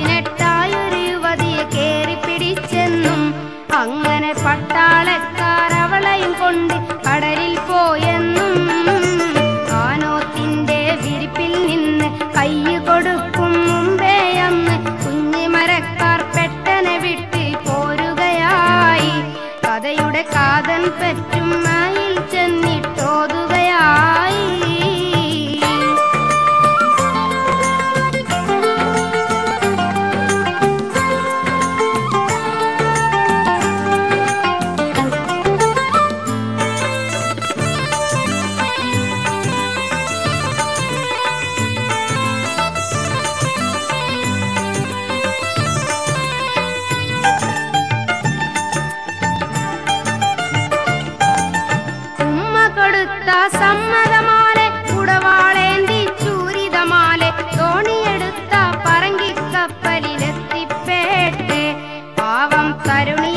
പതിനെട്ടായൊരു യുവതിയെ കേറി പിടിച്ചെന്നും അങ്ങനെ പട്ടാളക്കാർ അവളെയും കൊണ്ട് കടലിൽ പോയെന്നും ആനോത്തിന്റെ വിരിപ്പിൽ നിന്ന് കയ്യ് കൊടുക്കും മുമ്പേ അന്ന് കുഞ്ഞു മരക്കാർ പെട്ടെന്ന് വിട്ട് പോരുകയായി. കഥയുടെ കാതൻ പറ്റും സമ്മതമാലെ കുടവാളേന്തി ചൂരിതമാലെ തോണിയെടുത്ത പറങ്കിക്കപ്പലിലെത്തിപ്പേട്ടെ. പാവം തരുണിയെ